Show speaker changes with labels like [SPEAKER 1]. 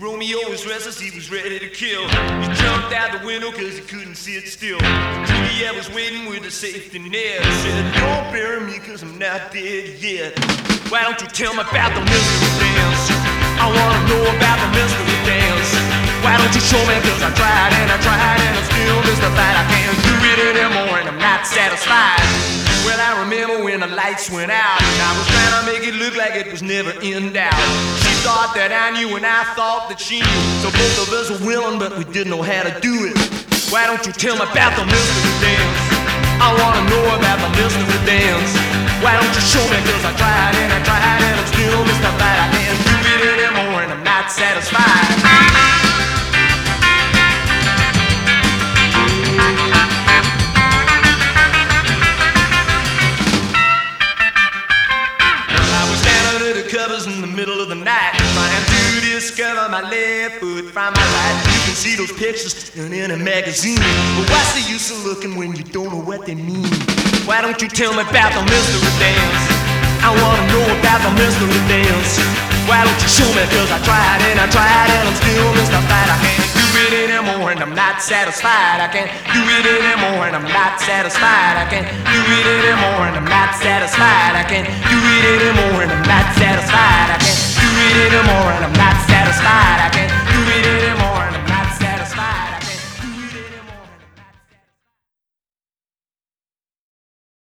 [SPEAKER 1] Romeo was restless, he was ready to kill. He jumped out the window cause he couldn't sit still. Juliet was waiting with a safety net. Said, Don't bury me cause I'm not dead yet. Why don't you tell me about the mystery dance? I wanna know about the mystery dance. Why don't you show me cause I tried and I tried and I'm still mystified. I can't do it anymore and I'm not satisfied. Well, I remember when the lights went out and I was trying to make it look like it was never in doubt. Thought that I knew and I thought that she knew. So both of us were willing, but we didn't know how to do it. Why don't you tell me about the mystery dance? I wanna know about the mystery dance. Why don't you show me? Cause I tried and I tried and I'm still mystified. I can't do it anymore and I'm not satisfied. Covers in the middle of the night, trying to discover my left foot from my right. You can see those pictures in a magazine, but what's the use of looking when you don't know what they mean? Why don't you tell me about the mystery dance? I wanna know about the mystery dance. Why don't you show me? Cause I tried and I tried and I'm still mystified. I can't do it anymore and I'm not satisfied. I can't do it anymore and I'm not satisfied. I can't do it anymore and I'm not satisfied. I can't do it anymore and I'm not